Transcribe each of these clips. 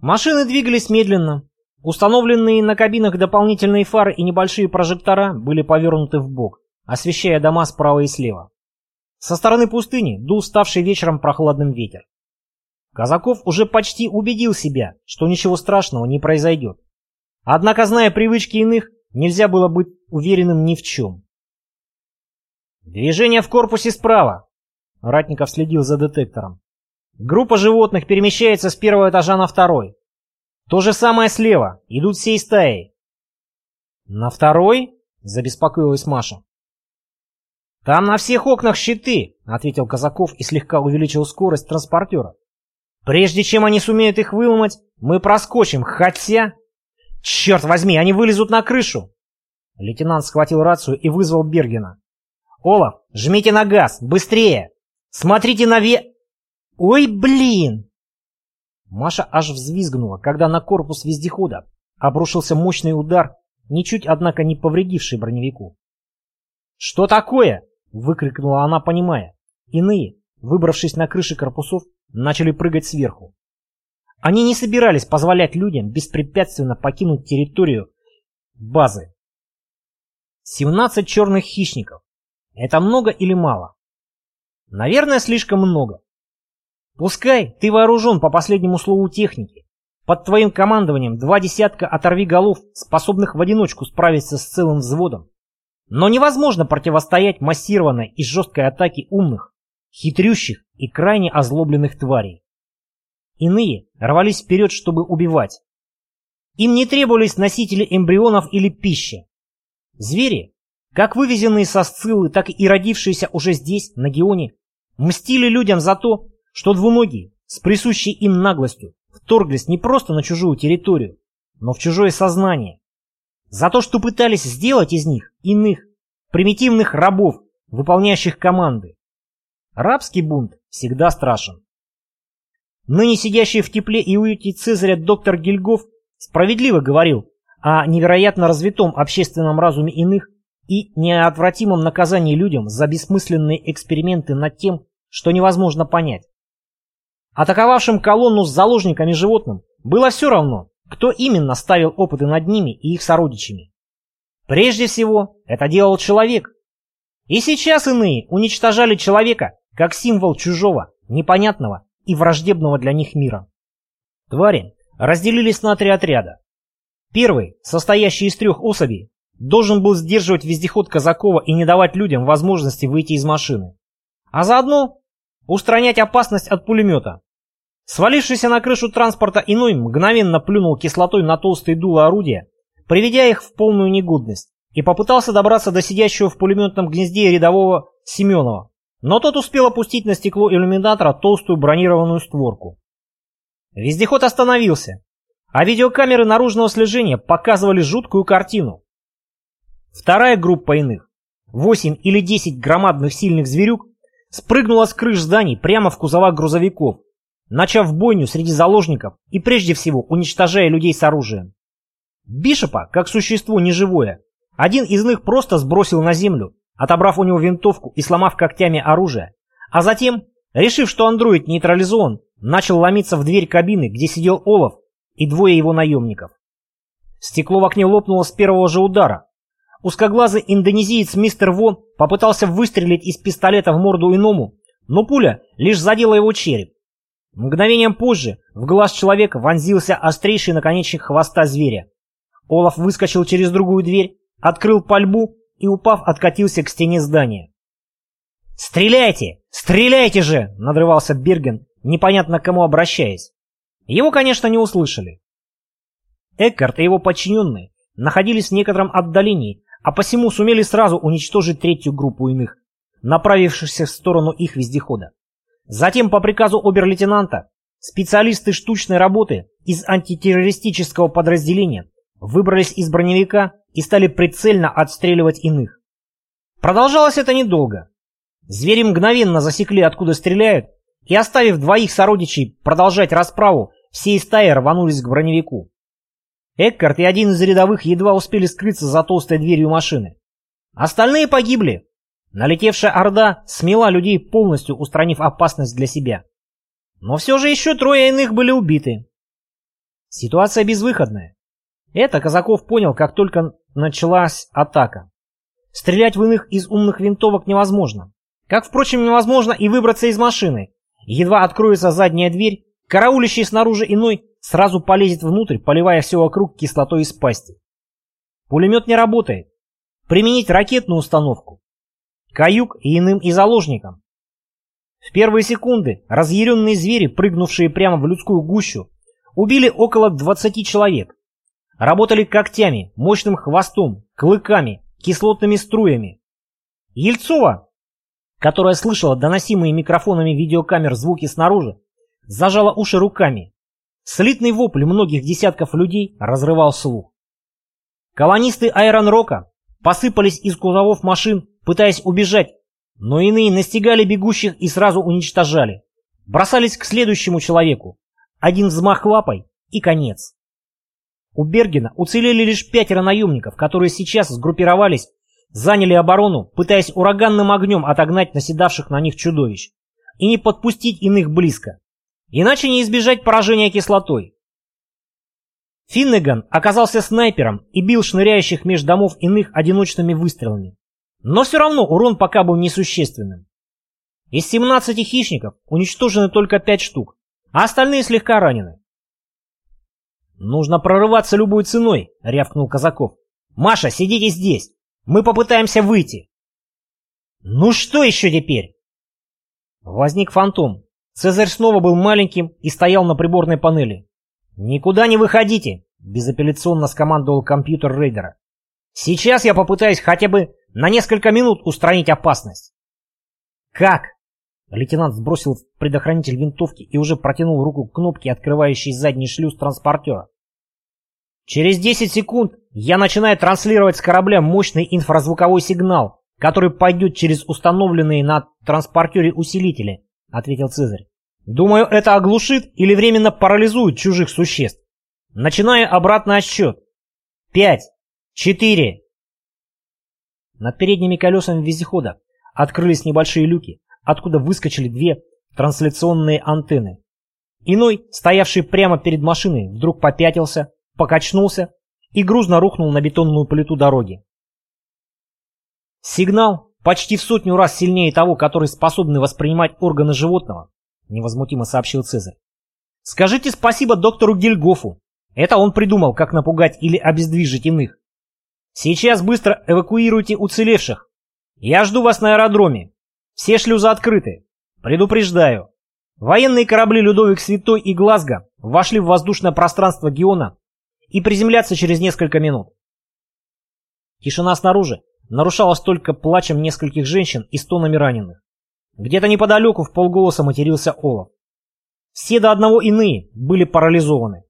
Машины двигались медленно. Установленные на кабинах дополнительные фары и небольшие прожектора были повернуты в бок, освещая дома справа и слева. Со стороны пустыни дул ставший вечером прохладным ветер. Казаков уже почти убедил себя, что ничего страшного не произойдет. Однако, зная привычки иных, нельзя было быть уверенным ни в чем. «Движение в корпусе справа!» Ратников следил за детектором. «Группа животных перемещается с первого этажа на второй. То же самое слева. Идут всей стаей». «На второй?» — забеспокоилась Маша. «Там на всех окнах щиты», — ответил Казаков и слегка увеличил скорость транспортера. «Прежде чем они сумеют их выломать, мы проскочим, хотя...» «Черт возьми, они вылезут на крышу!» Лейтенант схватил рацию и вызвал Бергена. «Олаф, жмите на газ, быстрее! Смотрите на ве...» «Ой, блин!» Маша аж взвизгнула, когда на корпус вездехода обрушился мощный удар, ничуть, однако, не повредивший броневику. «Что такое?» — выкрикнула она, понимая. Иные, выбравшись на крыши корпусов, начали прыгать сверху. Они не собирались позволять людям беспрепятственно покинуть территорию базы. 17 черных хищников. Это много или мало? Наверное, слишком много. Пускай ты вооружен по последнему слову техники. Под твоим командованием два десятка оторви голов, способных в одиночку справиться с целым взводом. Но невозможно противостоять массированной и жесткой атаке умных, хитрющих и крайне озлобленных тварей. Иные рвались вперед, чтобы убивать. Им не требовались носители эмбрионов или пища. Звери, как вывезенные со Сциллы, так и родившиеся уже здесь, на Геоне, мстили людям за то, что двуногие, с присущей им наглостью, вторглись не просто на чужую территорию, но в чужое сознание. За то, что пытались сделать из них иных, примитивных рабов, выполняющих команды. Рабский бунт всегда страшен. Ныне сидящий в тепле и уюте Цезаря доктор Гильгоф справедливо говорил о невероятно развитом общественном разуме иных и неотвратимом наказании людям за бессмысленные эксперименты над тем, что невозможно понять. Атаковавшим колонну с заложниками животным было все равно, кто именно ставил опыты над ними и их сородичами. Прежде всего, это делал человек. И сейчас иные уничтожали человека как символ чужого, непонятного и враждебного для них мира. Твари разделились на три отряда. Первый, состоящий из трех особей, должен был сдерживать вездеход Казакова и не давать людям возможности выйти из машины. А заодно устранять опасность от пулемета. Свалившийся на крышу транспорта иной мгновенно плюнул кислотой на толстые дула орудия, приведя их в полную негодность, и попытался добраться до сидящего в пулеметном гнезде рядового Семенова, но тот успел опустить на стекло иллюминатора толстую бронированную створку. Вездеход остановился, а видеокамеры наружного слежения показывали жуткую картину. Вторая группа иных, 8 или 10 громадных сильных зверюк, спрыгнула с крыш зданий прямо в кузова грузовиков, начав бойню среди заложников и прежде всего уничтожая людей с оружием. Бишопа, как существо неживое, один из них просто сбросил на землю, отобрав у него винтовку и сломав когтями оружие, а затем, решив, что андроид нейтрализован, начал ломиться в дверь кабины, где сидел Олаф и двое его наемников. Стекло в окне лопнуло с первого же удара. Узкоглазый индонезиец мистер Во попытался выстрелить из пистолета в морду иному, но пуля лишь задела его череп. Мгновением позже в глаз человека вонзился острейший наконечник хвоста зверя. Олаф выскочил через другую дверь, открыл пальбу и, упав, откатился к стене здания. «Стреляйте! Стреляйте же!» — надрывался Берген, непонятно к кому обращаясь. Его, конечно, не услышали. Эккарт и его подчиненные находились в некотором отдалении, а посему сумели сразу уничтожить третью группу иных, направившихся в сторону их вездехода. Затем, по приказу обер-лейтенанта, специалисты штучной работы из антитеррористического подразделения выбрались из броневика и стали прицельно отстреливать иных. Продолжалось это недолго. Звери мгновенно засекли, откуда стреляют, и, оставив двоих сородичей продолжать расправу, всей стаи рванулись к броневику. Эккарт и один из рядовых едва успели скрыться за толстой дверью машины. Остальные погибли. Налетевшая орда смела людей полностью, устранив опасность для себя. Но все же еще трое иных были убиты. Ситуация безвыходная. Это Казаков понял, как только началась атака. Стрелять в иных из умных винтовок невозможно. Как, впрочем, невозможно и выбраться из машины. Едва откроется задняя дверь, караулищий снаружи иной сразу полезет внутрь, поливая все вокруг кислотой из пасти. Пулемет не работает. Применить ракетную установку. Каюк и иным и заложникам. В первые секунды разъяренные звери, прыгнувшие прямо в людскую гущу, убили около 20 человек. Работали когтями, мощным хвостом, клыками, кислотными струями. Ельцова, которая слышала доносимые микрофонами видеокамер звуки снаружи, зажала уши руками. Слитный вопль многих десятков людей разрывал слух. Колонисты Айрон-Рока посыпались из кузовов машин, пытаясь убежать, но иные настигали бегущих и сразу уничтожали. Бросались к следующему человеку. Один взмах лапой и конец. У Бергена уцелели лишь пятеро наемников, которые сейчас сгруппировались, заняли оборону, пытаясь ураганным огнем отогнать наседавших на них чудовищ и не подпустить иных близко. Иначе не избежать поражения кислотой. Финнеган оказался снайпером и бил шныряющих меж домов иных одиночными выстрелами. Но все равно урон пока был несущественным. Из 17 хищников уничтожены только 5 штук, а остальные слегка ранены. «Нужно прорываться любой ценой», — рявкнул Казаков. «Маша, сидите здесь. Мы попытаемся выйти». «Ну что еще теперь?» Возник фантом. Цезарь снова был маленьким и стоял на приборной панели. «Никуда не выходите!» — безапелляционно скомандовал компьютер рейдера. «Сейчас я попытаюсь хотя бы на несколько минут устранить опасность». «Как?» Лейтенант сбросил предохранитель винтовки и уже протянул руку к кнопке, открывающей задний шлюз транспортера. Через 10 секунд я начинаю транслировать с корабля мощный инфразвуковой сигнал, который пойдет через установленные на транспортере усилители, ответил Цезарь. Думаю, это оглушит или временно парализует чужих существ. Начинаю обратный отсчет. Пять, четыре. Над передними колесами вездехода открылись небольшие люки, откуда выскочили две трансляционные антенны. Иной, стоявший прямо перед машиной, вдруг попятился, покачнулся и грузно рухнул на бетонную плиту дороги. Сигнал почти в сотню раз сильнее того, который способны воспринимать органы животного, невозмутимо сообщил Цезарь. Скажите спасибо доктору Гильгофу. Это он придумал, как напугать или обездвижить иных. Сейчас быстро эвакуируйте уцелевших. Я жду вас на аэродроме. Все шлюзы открыты. Предупреждаю. Военные корабли «Людовик Святой» и «Глазго» вошли в воздушное пространство Геона и приземлятся через несколько минут. Тишина снаружи нарушалась только плачем нескольких женщин и стонами раненых. Где-то неподалеку в полголоса матерился Олаф. Все до одного иные были парализованы.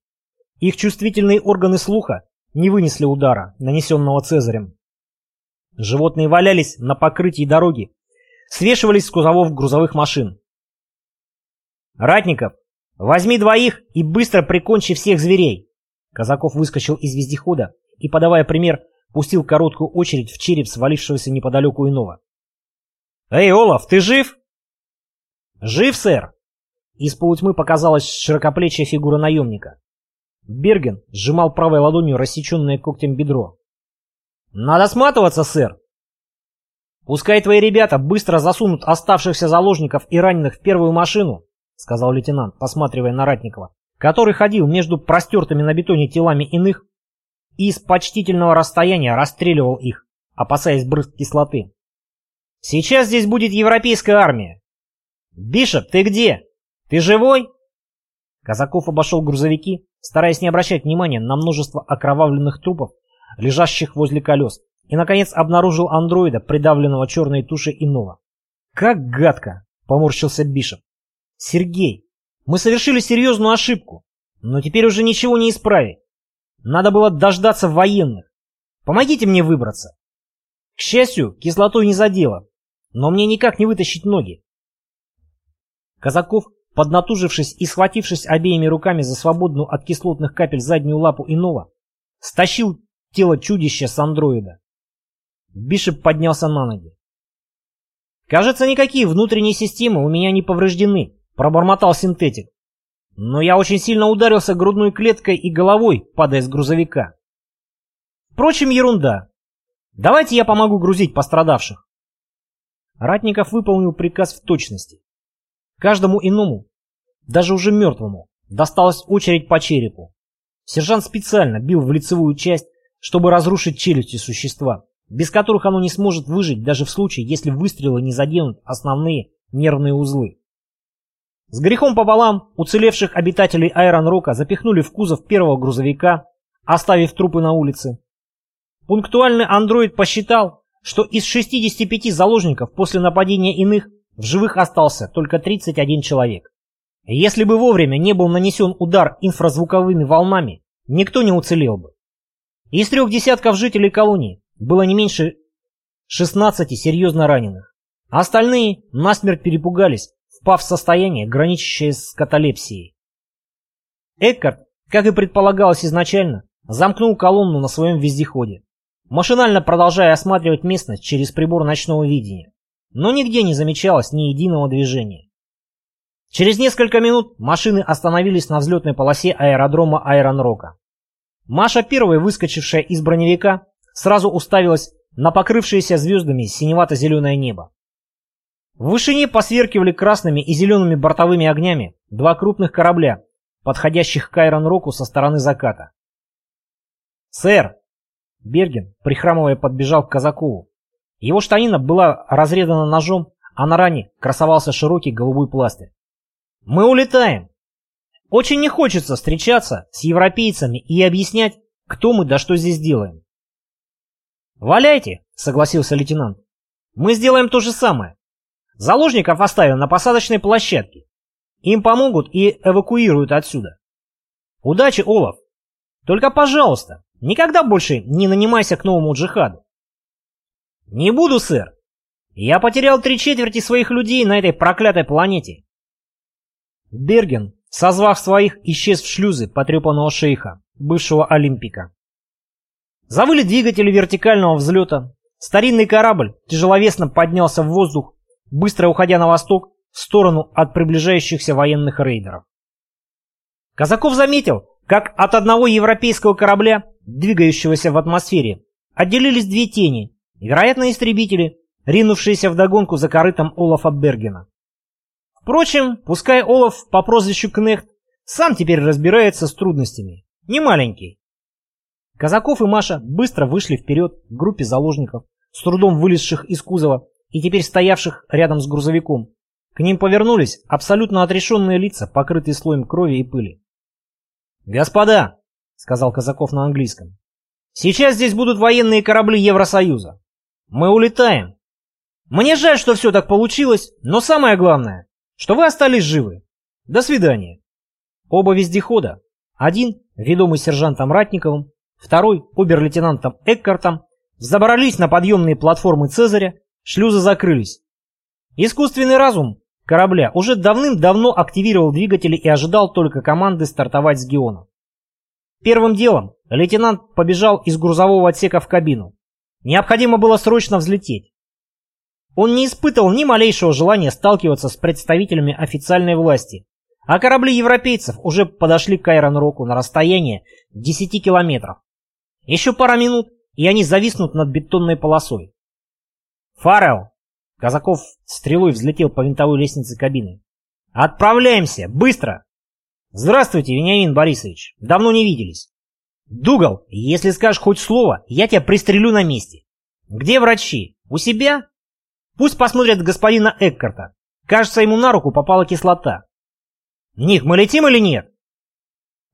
Их чувствительные органы слуха не вынесли удара, нанесенного Цезарем. Животные валялись на покрытии дороги, свешивались с кузовов грузовых машин. «Ратников, возьми двоих и быстро прикончи всех зверей!» Казаков выскочил из вездехода и, подавая пример, пустил короткую очередь в череп свалившегося неподалеку иного. «Эй, Олаф, ты жив?» «Жив, сэр!» Из полутьмы показалась широкоплечья фигура наемника. Берген сжимал правой ладонью рассеченное когтем бедро. «Надо сматываться, сэр!» «Пускай твои ребята быстро засунут оставшихся заложников и раненых в первую машину», сказал лейтенант, посматривая на Ратникова, который ходил между простертыми на бетоне телами иных и с почтительного расстояния расстреливал их, опасаясь брызг кислоты. «Сейчас здесь будет европейская армия. Бишоп, ты где? Ты живой?» Казаков обошел грузовики, стараясь не обращать внимания на множество окровавленных трупов, лежащих возле колес, и, наконец, обнаружил андроида, придавленного черной тушей иного. «Как гадко!» — поморщился Бишоп. «Сергей, мы совершили серьезную ошибку, но теперь уже ничего не исправить. Надо было дождаться военных. Помогите мне выбраться. К счастью, кислотой не задело, но мне никак не вытащить ноги». Казаков, поднатужившись и схватившись обеими руками за свободную от кислотных капель заднюю лапу иного, стащил тело чудища с андроида. Бишоп поднялся на ноги. «Кажется, никакие внутренние системы у меня не повреждены», — пробормотал синтетик. но я очень сильно ударился грудной клеткой и головой, падая с грузовика. Впрочем, ерунда. Давайте я помогу грузить пострадавших. Ратников выполнил приказ в точности. Каждому иному, даже уже мертвому, досталась очередь по черепу. Сержант специально бил в лицевую часть, чтобы разрушить челюсти существа, без которых оно не сможет выжить даже в случае, если выстрелы не заденут основные нервные узлы. С грехом пополам уцелевших обитателей Айрон-Рока запихнули в кузов первого грузовика, оставив трупы на улице. Пунктуальный андроид посчитал, что из 65 заложников после нападения иных в живых остался только 31 человек. Если бы вовремя не был нанесен удар инфразвуковыми волнами, никто не уцелел бы. Из трех десятков жителей колонии было не меньше 16 серьезно раненых. Остальные насмерть перепугались, впав в состояние, граничащее с каталепсией. Эккарт, как и предполагалось изначально, замкнул колонну на своем вездеходе, машинально продолжая осматривать местность через прибор ночного видения. Но нигде не замечалось ни единого движения. Через несколько минут машины остановились на взлетной полосе аэродрома Айронрока. Маша, первая выскочившая из броневика, сразу уставилась на покрывшееся звездами синевато-зеленое небо. В вышине посверкивали красными и зелеными бортовыми огнями два крупных корабля, подходящих к Айрон-Року со стороны заката. «Сэр!» Берген, прихрамывая, подбежал к Казакову. Его штанина была разрезана ножом, а на ране красовался широкий голубой пластырь. «Мы улетаем! Очень не хочется встречаться с европейцами и объяснять, кто мы да что здесь делаем». «Валяйте!» — согласился лейтенант. «Мы сделаем то же самое. Заложников оставим на посадочной площадке. Им помогут и эвакуируют отсюда. Удачи, Олаф. Только, пожалуйста, никогда больше не нанимайся к новому джихаду. Не буду, сэр. Я потерял три четверти своих людей на этой проклятой планете. Берген, созвав своих, исчез в шлюзы потрепанного шейха, бывшего Олимпика. Завыли двигатели вертикального взлета. Старинный корабль тяжеловесно поднялся в воздух быстро уходя на восток в сторону от приближающихся военных рейдеров. Казаков заметил, как от одного европейского корабля, двигающегося в атмосфере, отделились две тени, вероятно, истребители, ринувшиеся вдогонку за корытом Олафа Бергена. Впрочем, пускай Олаф по прозвищу Кнехт сам теперь разбирается с трудностями, не маленький. Казаков и Маша быстро вышли вперед к группе заложников, с трудом вылезших из кузова и теперь стоявших рядом с грузовиком. К ним повернулись абсолютно отрешенные лица, покрытые слоем крови и пыли. «Господа!» — сказал Казаков на английском. «Сейчас здесь будут военные корабли Евросоюза. Мы улетаем. Мне жаль, что все так получилось, но самое главное, что вы остались живы. До свидания». Оба вездехода, один, ведомый сержантом Ратниковым, второй, обер-лейтенантом Эккартом, забрались на подъемные платформы Цезаря Шлюзы закрылись. Искусственный разум корабля уже давным-давно активировал двигатели и ожидал только команды стартовать с Геона. Первым делом лейтенант побежал из грузового отсека в кабину. Необходимо было срочно взлететь. Он не испытывал ни малейшего желания сталкиваться с представителями официальной власти, а корабли европейцев уже подошли к Айрон-Року на расстояние 10 километров. Еще пара минут, и они зависнут над бетонной полосой. «Фаррелл!» Казаков стрелой взлетел по винтовой лестнице кабины. «Отправляемся! Быстро!» «Здравствуйте, Вениамин Борисович! Давно не виделись!» «Дугал, если скажешь хоть слово, я тебя пристрелю на месте!» «Где врачи? У себя?» «Пусть посмотрят господина Эккарта. Кажется, ему на руку попала кислота». «Ник, мы летим или нет?»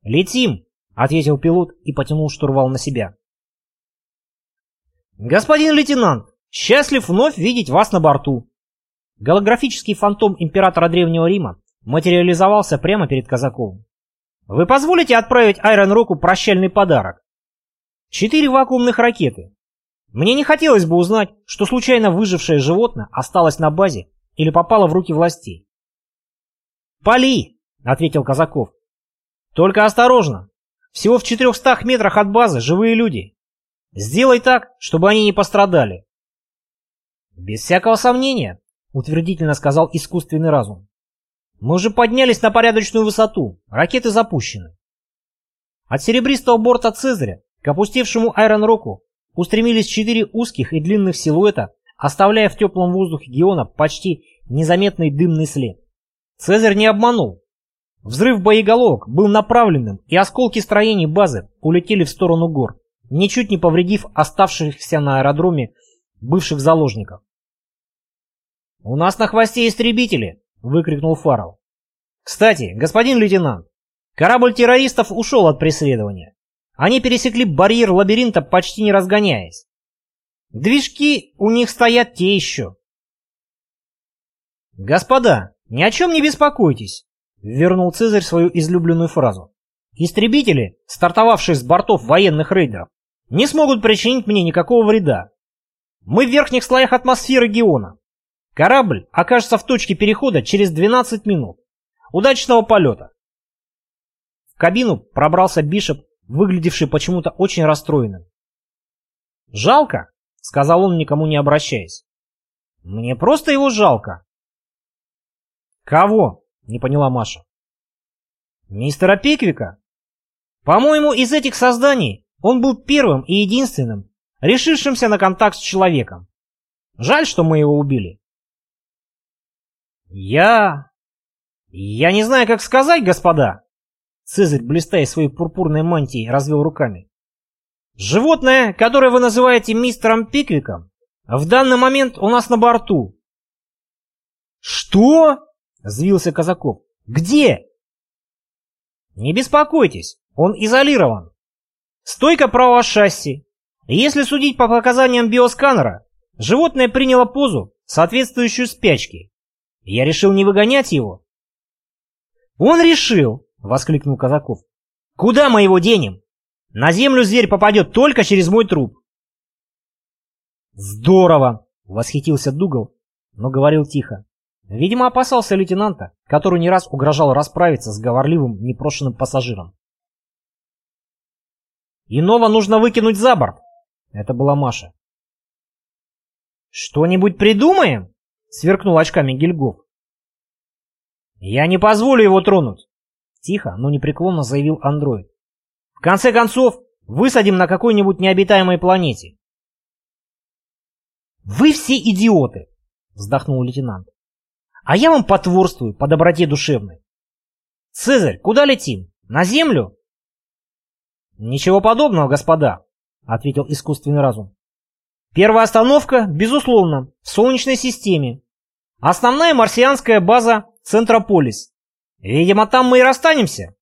«Летим!» — ответил пилот и потянул штурвал на себя. «Господин лейтенант, Счастлив вновь видеть вас на борту. Голографический фантом императора Древнего Рима материализовался прямо перед Казаковым. Вы позволите отправить Айрон Року прощальный подарок? Четыре вакуумных ракеты. Мне не хотелось бы узнать, что случайно выжившее животное осталось на базе или попало в руки властей. «Пали!» — ответил Казаков. «Только осторожно! Всего в четырехстах метрах от базы живые люди. Сделай так, чтобы они не пострадали. — Без всякого сомнения, — утвердительно сказал искусственный разум. Мы уже поднялись на порядочную высоту, ракеты запущены. От серебристого борта Цезаря к опустевшему Айрон-Року устремились четыре узких и длинных силуэта, оставляя в теплом воздухе Геона почти незаметный дымный след. Цезарь не обманул. Взрыв боеголовок был направленным, и осколки строений базы улетели в сторону гор, ничуть не повредив оставшихся на аэродроме бывших заложников. «У нас на хвосте истребители!» — выкрикнул Фаррелл. «Кстати, господин лейтенант, корабль террористов ушел от преследования. Они пересекли барьер лабиринта, почти не разгоняясь. Движки у них стоят те еще». «Господа, ни о чем не беспокойтесь», — вернул Цезарь свою излюбленную фразу. «Истребители, стартовавшие с бортов военных рейдеров, не смогут причинить мне никакого вреда. Мы в верхних слоях атмосферы Геона. Корабль окажется в точке перехода через 12 минут. Удачного полета!» В кабину пробрался Бишоп, выглядевший почему-то очень расстроенным. «Жалко», — сказал он, никому не обращаясь. «Мне просто его жалко». «Кого?» — не поняла Маша. «Мистера Пиквика? По-моему, из этих созданий он был первым и единственным, решившимся на контакт с человеком. Жаль, что мы его убили». «Я... я не знаю, как сказать, господа!» Цезарь, блистая своей пурпурной мантией, развел руками. «Животное, которое вы называете мистером Пиквиком, в данный момент у нас на борту». «Что?» — взвился Казаков. «Где?» «Не беспокойтесь, он изолирован. Стойка правого шасси. Если судить по показаниям биосканера, животное приняло позу, соответствующую спячке. Я решил не выгонять его. Он решил, воскликнул Казаков. Куда мы его денем? На землю зверь попадет только через мой труп. Здорово, восхитился Дугал, но говорил тихо. Видимо, опасался лейтенанта, который не раз угрожал расправиться с говорливым, непрошенным пассажиром. «Иного нужно выкинуть за борт!» Это была Маша. «Что-нибудь придумаем?» Сверкнул очками Гильгоф. «Я не позволю его тронуть!» Тихо, но непреклонно заявил андроид. «В конце концов, высадим на какой-нибудь необитаемой планете». «Вы все идиоты!» Вздохнул лейтенант. «А я вам потворствую по доброте душевной. Цезарь, куда летим? На Землю?» «Ничего подобного, господа», — ответил искусственный разум. «Первая остановка, безусловно, в Солнечной системе, Основная марсианская база Центрополис. Видимо, там мы и расстанемся.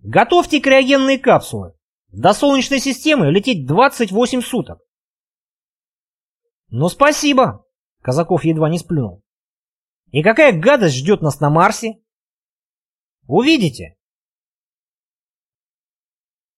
Готовьте криогенные капсулы. До Солнечной системы лететь 28 суток. Ну спасибо, Казаков едва не сплюнул. И какая гадость ждет нас на Марсе? Увидите.